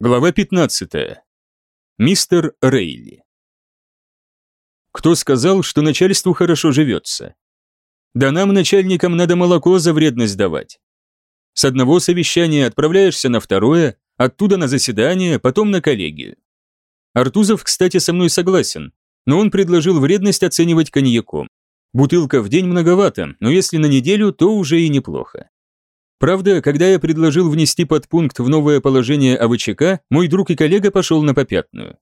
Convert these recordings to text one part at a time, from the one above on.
Глава 15. Мистер Рейли. Кто сказал, что начальству хорошо живется? Да нам, начальникам, надо молоко за вредность давать. С одного совещания отправляешься на второе, оттуда на заседание, потом на коллегию. Артузов, кстати, со мной согласен, но он предложил вредность оценивать коньяком. Бутылка в день многовато, но если на неделю, то уже и неплохо. Правда, когда я предложил внести подпункт в новое положение АВЧК, мой друг и коллега пошел на попятную.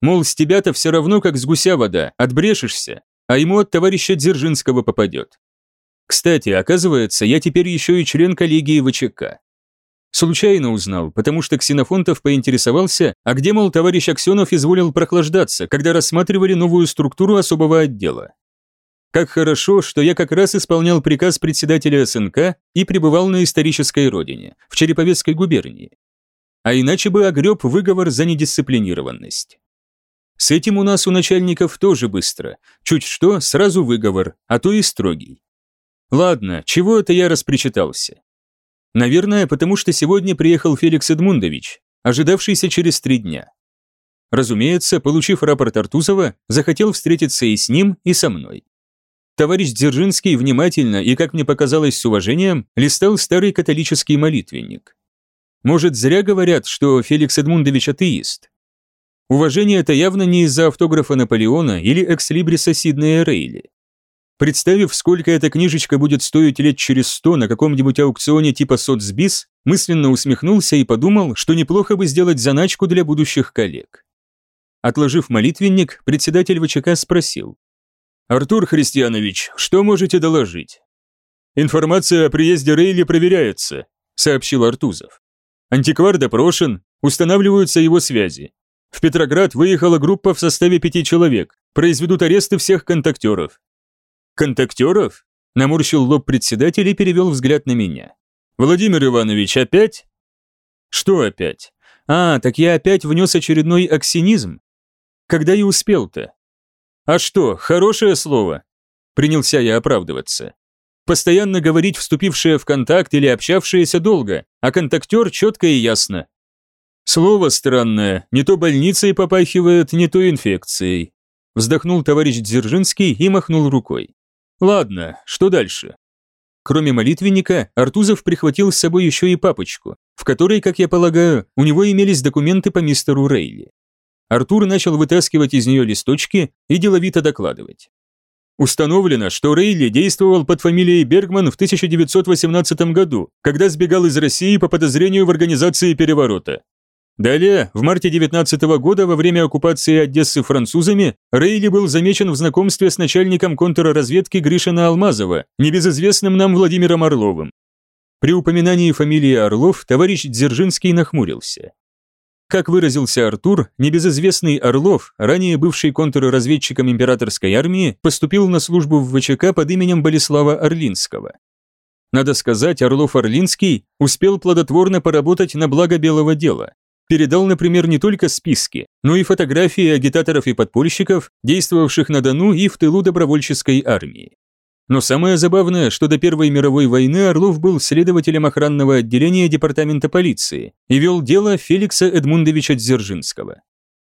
Мол, с тебя-то все равно как с гуся вода, отбрешешься, а ему от товарища Дзержинского попадет. Кстати, оказывается, я теперь еще и член коллегии ВЧК. Случайно узнал, потому что Ксенофонтов поинтересовался, а где, мол, товарищ Аксенов изволил прохлаждаться, когда рассматривали новую структуру особого отдела. Как хорошо, что я как раз исполнял приказ председателя СНК и пребывал на исторической родине, в Череповецкой губернии. А иначе бы огреб выговор за недисциплинированность. С этим у нас у начальников тоже быстро. Чуть что, сразу выговор, а то и строгий. Ладно, чего это я распричитался? Наверное, потому что сегодня приехал Феликс Эдмундович, ожидавшийся через три дня. Разумеется, получив рапорт Артузова, захотел встретиться и с ним, и со мной. Товарищ Дзержинский внимательно и, как мне показалось, с уважением листал старый католический молитвенник. Может, зря говорят, что Феликс Эдмундович атеист. Уважение это явно не из-за автографа Наполеона или экслибриса Сиднея Рейли. Представив, сколько эта книжечка будет стоить лет через сто на каком-нибудь аукционе типа соцбис, мысленно усмехнулся и подумал, что неплохо бы сделать заначку для будущих коллег. Отложив молитвенник, председатель ВЧК спросил. «Артур Христианович, что можете доложить?» «Информация о приезде Рейли проверяется», — сообщил Артузов. «Антиквар допрошен, устанавливаются его связи. В Петроград выехала группа в составе пяти человек, произведут аресты всех контактеров». «Контактеров?» — наморщил лоб председатель и перевел взгляд на меня. «Владимир Иванович, опять?» «Что опять? А, так я опять внес очередной аксинизм. Когда и успел-то?» «А что, хорошее слово?» Принялся я оправдываться. Постоянно говорить вступившие в контакт или общавшиеся долго, а контактер четко и ясно. Слово странное, не то больницей попахивает, не то инфекцией. Вздохнул товарищ Дзержинский и махнул рукой. Ладно, что дальше? Кроме молитвенника, Артузов прихватил с собой еще и папочку, в которой, как я полагаю, у него имелись документы по мистеру Рейли. Артур начал вытаскивать из нее листочки и деловито докладывать. Установлено, что Рейли действовал под фамилией Бергман в 1918 году, когда сбегал из России по подозрению в организации переворота. Далее, в марте 19 года, во время оккупации Одессы французами, Рейли был замечен в знакомстве с начальником контрразведки Гришина Алмазова, небезызвестным нам Владимиром Орловым. При упоминании фамилии Орлов товарищ Дзержинский нахмурился. Как выразился Артур, небезызвестный Орлов, ранее бывший контрразведчиком императорской армии, поступил на службу в ВЧК под именем Болеслава Орлинского. Надо сказать, Орлов-Орлинский успел плодотворно поработать на благо белого дела. Передал, например, не только списки, но и фотографии агитаторов и подпольщиков, действовавших на Дону и в тылу добровольческой армии. Но самое забавное, что до Первой мировой войны Орлов был следователем охранного отделения департамента полиции и вел дело Феликса Эдмундовича Дзержинского.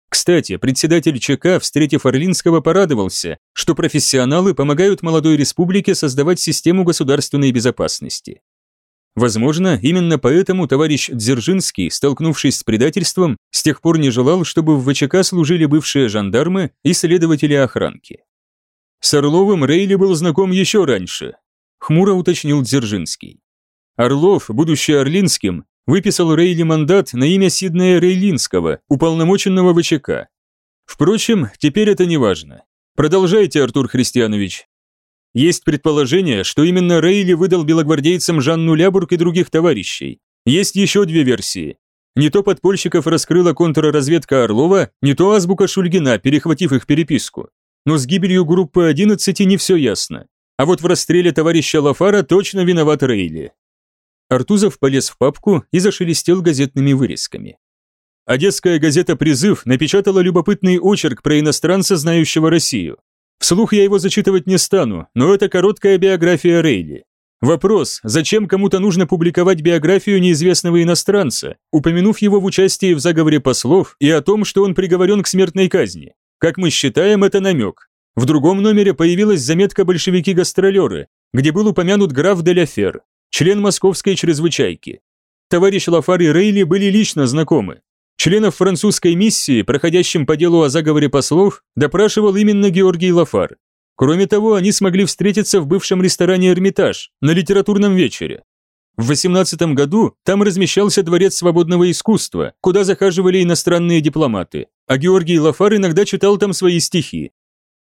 Кстати, председатель ЧК, встретив Орлинского, порадовался, что профессионалы помогают молодой республике создавать систему государственной безопасности. Возможно, именно поэтому товарищ Дзержинский, столкнувшись с предательством, с тех пор не желал, чтобы в ВЧК служили бывшие жандармы и следователи охранки. С Орловым Рейли был знаком еще раньше, хмуро уточнил Дзержинский. Орлов, будучи Орлинским, выписал Рейли мандат на имя Сиднея Рейлинского, уполномоченного ВЧК. Впрочем, теперь это не важно. Продолжайте, Артур Христианович. Есть предположение, что именно Рейли выдал белогвардейцам Жанну Лябург и других товарищей. Есть еще две версии. Не то подпольщиков раскрыла контрразведка Орлова, не то азбука Шульгина, перехватив их переписку но с гибелью группы 11 не все ясно. А вот в расстреле товарища Лафара точно виноват Рейли. Артузов полез в папку и зашелестел газетными вырезками. Одесская газета «Призыв» напечатала любопытный очерк про иностранца, знающего Россию. Вслух я его зачитывать не стану, но это короткая биография Рейли. Вопрос, зачем кому-то нужно публиковать биографию неизвестного иностранца, упомянув его в участии в заговоре послов и о том, что он приговорен к смертной казни? Как мы считаем, это намек. В другом номере появилась заметка «Большевики-гастролеры», где был упомянут граф Деляфер, член московской чрезвычайки. Товарищ Лафар и Рейли были лично знакомы. Членов французской миссии, проходящим по делу о заговоре послов, допрашивал именно Георгий Лафар. Кроме того, они смогли встретиться в бывшем ресторане «Эрмитаж» на литературном вечере. В 18 году там размещался Дворец свободного искусства, куда захаживали иностранные дипломаты, а Георгий Лафар иногда читал там свои стихи.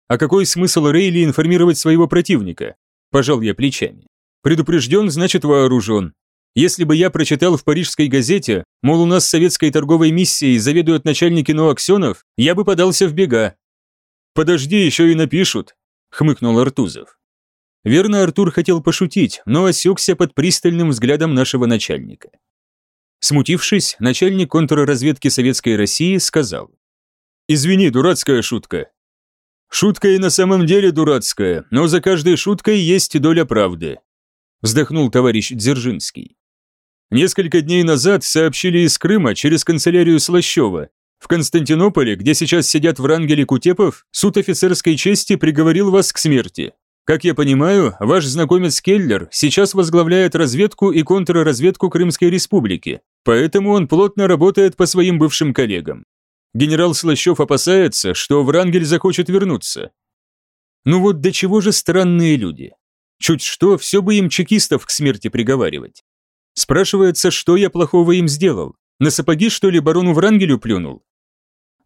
А какой смысл Рейли информировать своего противника? Пожал я плечами. Предупрежден, значит вооружен. Если бы я прочитал в парижской газете, мол, у нас советской торговой миссией заведует начальник кино Аксенов, я бы подался в бега. Подожди, еще и напишут, хмыкнул Артузов. Верно, Артур хотел пошутить, но осекся под пристальным взглядом нашего начальника. Смутившись, начальник контрразведки Советской России сказал. «Извини, дурацкая шутка». «Шутка и на самом деле дурацкая, но за каждой шуткой есть доля правды», вздохнул товарищ Дзержинский. Несколько дней назад сообщили из Крыма через канцелярию Слащева, в Константинополе, где сейчас сидят Врангель и Кутепов, суд офицерской чести приговорил вас к смерти. Как я понимаю, ваш знакомец Келлер сейчас возглавляет разведку и контрразведку Крымской республики, поэтому он плотно работает по своим бывшим коллегам. Генерал Слащев опасается, что Врангель захочет вернуться. Ну вот до чего же странные люди. Чуть что, все бы им чекистов к смерти приговаривать. Спрашивается, что я плохого им сделал. На сапоги, что ли, барону Врангелю плюнул?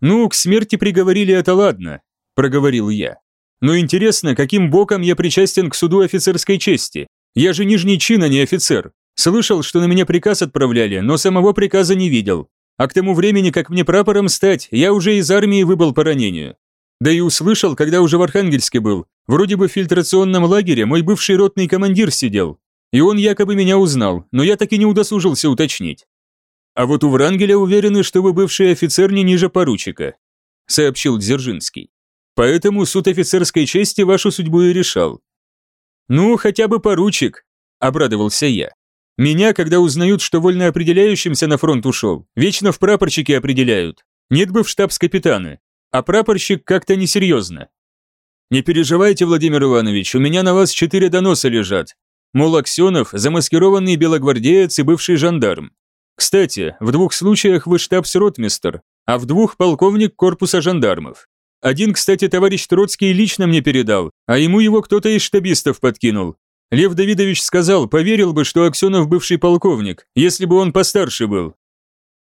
«Ну, к смерти приговорили, это ладно», – проговорил я. «Но интересно, каким боком я причастен к суду офицерской чести? Я же нижний чин, а не офицер. Слышал, что на меня приказ отправляли, но самого приказа не видел. А к тому времени, как мне прапором стать, я уже из армии выбыл по ранению. Да и услышал, когда уже в Архангельске был. Вроде бы в фильтрационном лагере мой бывший ротный командир сидел. И он якобы меня узнал, но я так и не удосужился уточнить. А вот у Врангеля уверены, что вы бывший офицер не ниже поручика», — сообщил Дзержинский. «Поэтому суд офицерской чести вашу судьбу и решал». «Ну, хотя бы поручик», — обрадовался я. «Меня, когда узнают, что вольно определяющимся на фронт ушел, вечно в прапорщике определяют. Нет бы в штабс-капитаны. А прапорщик как-то несерьезно. Не переживайте, Владимир Иванович, у меня на вас четыре доноса лежат. Мол, Аксенов, замаскированный белогвардеец и бывший жандарм. Кстати, в двух случаях вы штабс-ротмистер, а в двух полковник корпуса жандармов. Один, кстати, товарищ Троцкий лично мне передал, а ему его кто-то из штабистов подкинул. Лев Давидович сказал, поверил бы, что Аксенов бывший полковник, если бы он постарше был.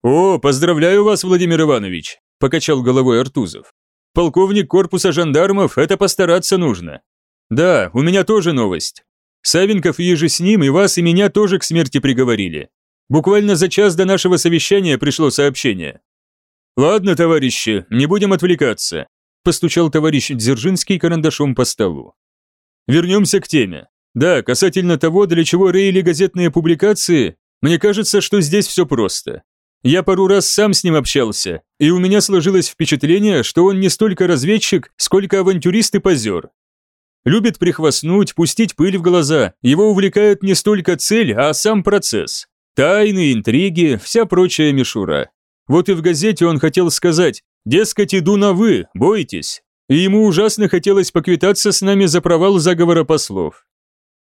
«О, поздравляю вас, Владимир Иванович», – покачал головой Артузов. «Полковник корпуса жандармов – это постараться нужно. Да, у меня тоже новость. Савенков и еже с ним и вас, и меня тоже к смерти приговорили. Буквально за час до нашего совещания пришло сообщение. «Ладно, товарищи, не будем отвлекаться», – постучал товарищ Дзержинский карандашом по столу. «Вернемся к теме. Да, касательно того, для чего рейли газетные публикации, мне кажется, что здесь все просто. Я пару раз сам с ним общался, и у меня сложилось впечатление, что он не столько разведчик, сколько авантюрист и позер. Любит прихвастнуть, пустить пыль в глаза, его увлекает не столько цель, а сам процесс. Тайны, интриги, вся прочая мишура. Вот и в газете он хотел сказать «Дескать, иду на «вы», бойтесь». И ему ужасно хотелось поквитаться с нами за провал заговора послов.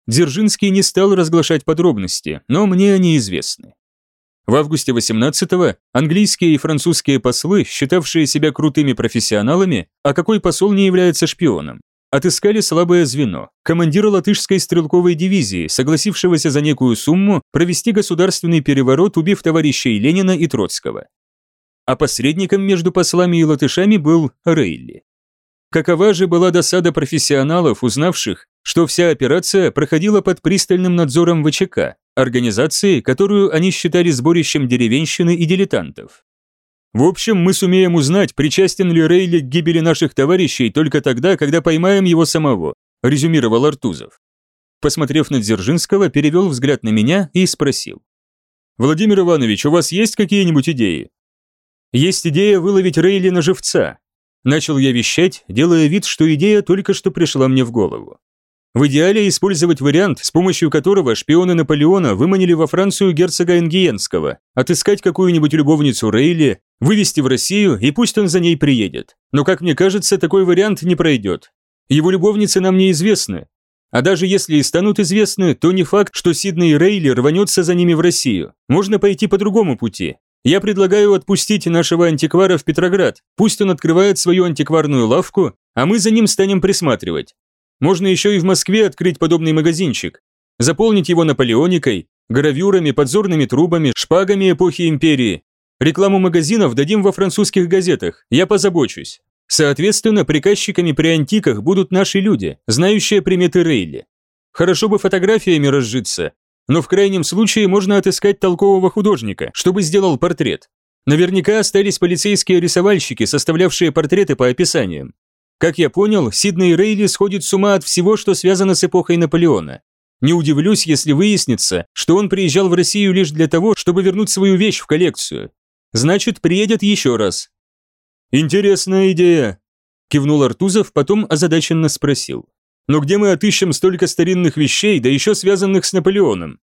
Дзержинский не стал разглашать подробности, но мне они известны. В августе 18-го английские и французские послы, считавшие себя крутыми профессионалами, а какой посол не является шпионом, отыскали слабое звено, командира латышской стрелковой дивизии, согласившегося за некую сумму провести государственный переворот, убив товарищей Ленина и Троцкого. А посредником между послами и латышами был Рейли. Какова же была досада профессионалов, узнавших, что вся операция проходила под пристальным надзором ВЧК, организации, которую они считали сборищем деревенщины и дилетантов. В общем, мы сумеем узнать, причастен ли Рейли к гибели наших товарищей только тогда, когда поймаем его самого», – резюмировал Артузов. Посмотрев на Дзержинского, перевел взгляд на меня и спросил. «Владимир Иванович, у вас есть какие-нибудь идеи?» «Есть идея выловить Рейли на живца», – начал я вещать, делая вид, что идея только что пришла мне в голову. В идеале использовать вариант, с помощью которого шпионы Наполеона выманили во Францию герцога Энгиенского, отыскать какую-нибудь любовницу Рейли, вывести в Россию и пусть он за ней приедет. Но, как мне кажется, такой вариант не пройдет. Его любовницы нам неизвестны. А даже если и станут известны, то не факт, что Сидней Рейли рванется за ними в Россию. Можно пойти по другому пути. Я предлагаю отпустить нашего антиквара в Петроград. Пусть он открывает свою антикварную лавку, а мы за ним станем присматривать. Можно еще и в Москве открыть подобный магазинчик, заполнить его наполеоникой, гравюрами, подзорными трубами, шпагами эпохи империи. Рекламу магазинов дадим во французских газетах, я позабочусь. Соответственно, приказчиками при антиках будут наши люди, знающие приметы Рейли. Хорошо бы фотографиями разжиться, но в крайнем случае можно отыскать толкового художника, чтобы сделал портрет. Наверняка остались полицейские рисовальщики, составлявшие портреты по описаниям. Как я понял, Сидней Рейли сходит с ума от всего, что связано с эпохой Наполеона. Не удивлюсь, если выяснится, что он приезжал в Россию лишь для того, чтобы вернуть свою вещь в коллекцию. Значит, приедет еще раз. Интересная идея, кивнул Артузов, потом озадаченно спросил. Но где мы отыщем столько старинных вещей, да еще связанных с Наполеоном?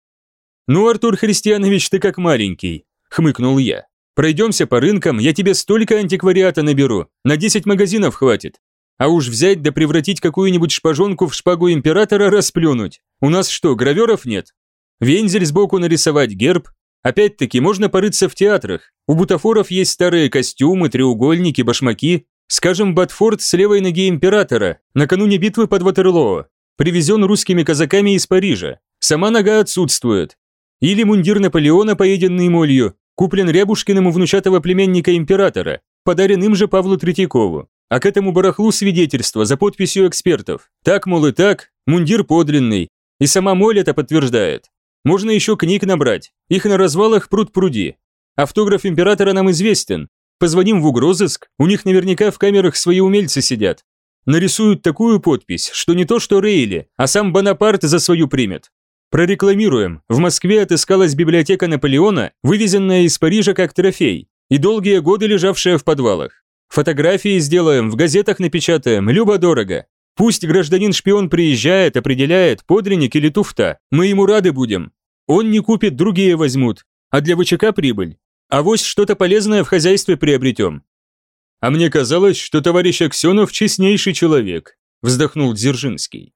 Ну, Артур Христианович, ты как маленький, хмыкнул я. Пройдемся по рынкам, я тебе столько антиквариата наберу, на 10 магазинов хватит. А уж взять да превратить какую-нибудь шпажонку в шпагу императора расплюнуть. У нас что, граверов нет? Вензель сбоку нарисовать герб. Опять-таки, можно порыться в театрах. У бутафоров есть старые костюмы, треугольники, башмаки. Скажем, Батфорд с левой ноги императора, накануне битвы под Ватерлоо. Привезен русскими казаками из Парижа. Сама нога отсутствует. Или мундир Наполеона, поеденный молью, куплен Рябушкиным у внучатого племенника императора, подарен им же Павлу Третьякову. А к этому барахлу свидетельство за подписью экспертов. Так, мол, и так, мундир подлинный. И сама моль это подтверждает. Можно еще книг набрать. Их на развалах пруд пруди. Автограф императора нам известен. Позвоним в угрозыск, у них наверняка в камерах свои умельцы сидят. Нарисуют такую подпись, что не то что Рейли, а сам Бонапарт за свою примет. Прорекламируем. В Москве отыскалась библиотека Наполеона, вывезенная из Парижа как трофей, и долгие годы лежавшая в подвалах. Фотографии сделаем, в газетах напечатаем, любо-дорого. Пусть гражданин-шпион приезжает, определяет, подлинник или туфта, мы ему рады будем. Он не купит, другие возьмут, а для ВЧК прибыль. А вось что-то полезное в хозяйстве приобретем. А мне казалось, что товарищ Аксенов честнейший человек, вздохнул Дзержинский.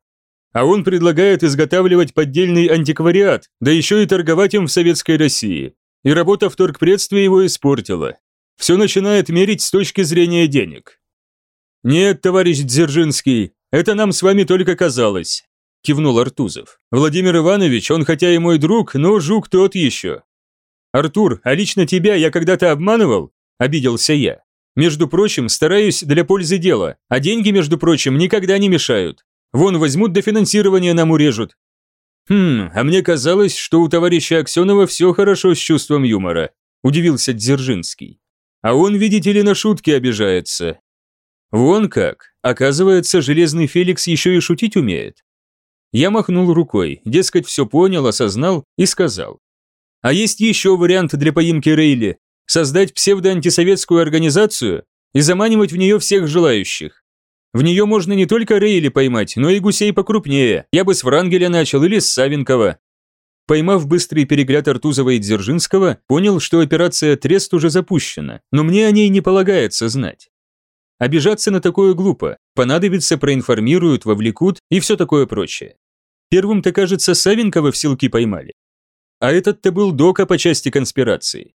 А он предлагает изготавливать поддельный антиквариат, да еще и торговать им в Советской России. И работа в торгпредстве его испортила. Все начинает мерить с точки зрения денег. Нет, товарищ Дзержинский, это нам с вами только казалось, кивнул Артузов. Владимир Иванович, он хотя и мой друг, но жук тот еще. Артур, а лично тебя я когда-то обманывал? Обиделся я. Между прочим, стараюсь для пользы дела, а деньги, между прочим, никогда не мешают. Вон возьмут до финансирования нам урежут. Хм, а мне казалось, что у товарища Аксенова все хорошо с чувством юмора, удивился Дзержинский. А он, видите ли, на шутки обижается. Вон как. Оказывается, Железный Феликс еще и шутить умеет. Я махнул рукой, дескать, все понял, осознал и сказал. А есть еще вариант для поимки Рейли – создать псевдоантисоветскую организацию и заманивать в нее всех желающих. В нее можно не только Рейли поймать, но и гусей покрупнее. Я бы с Врангеля начал или с Савенкова. Поймав быстрый перегляд Артузова и Дзержинского, понял, что операция «Трест» уже запущена, но мне о ней не полагается знать. Обижаться на такое глупо, понадобится, проинформируют, вовлекут и все такое прочее. Первым-то, кажется, Савенкова в силки поймали. А этот-то был дока по части конспирации.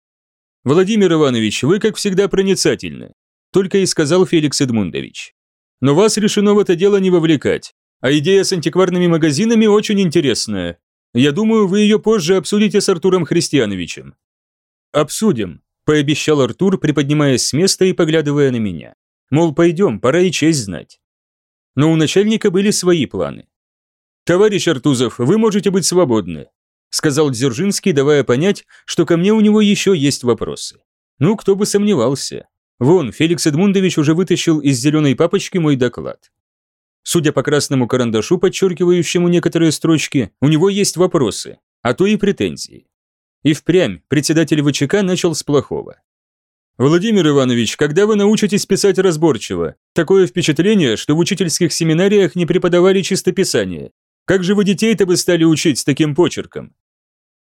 «Владимир Иванович, вы, как всегда, проницательны», только и сказал Феликс Эдмундович. «Но вас решено в это дело не вовлекать, а идея с антикварными магазинами очень интересная. Я думаю, вы ее позже обсудите с Артуром Христиановичем». «Обсудим», – пообещал Артур, приподнимаясь с места и поглядывая на меня. Мол, пойдем, пора и честь знать. Но у начальника были свои планы. «Товарищ Артузов, вы можете быть свободны», – сказал Дзержинский, давая понять, что ко мне у него еще есть вопросы. Ну, кто бы сомневался. Вон, Феликс Эдмундович уже вытащил из зеленой папочки мой доклад. Судя по красному карандашу, подчеркивающему некоторые строчки, у него есть вопросы, а то и претензии. И впрямь председатель ВЧК начал с плохого. «Владимир Иванович, когда вы научитесь писать разборчиво? Такое впечатление, что в учительских семинариях не преподавали чистописание. Как же вы детей-то бы стали учить с таким почерком?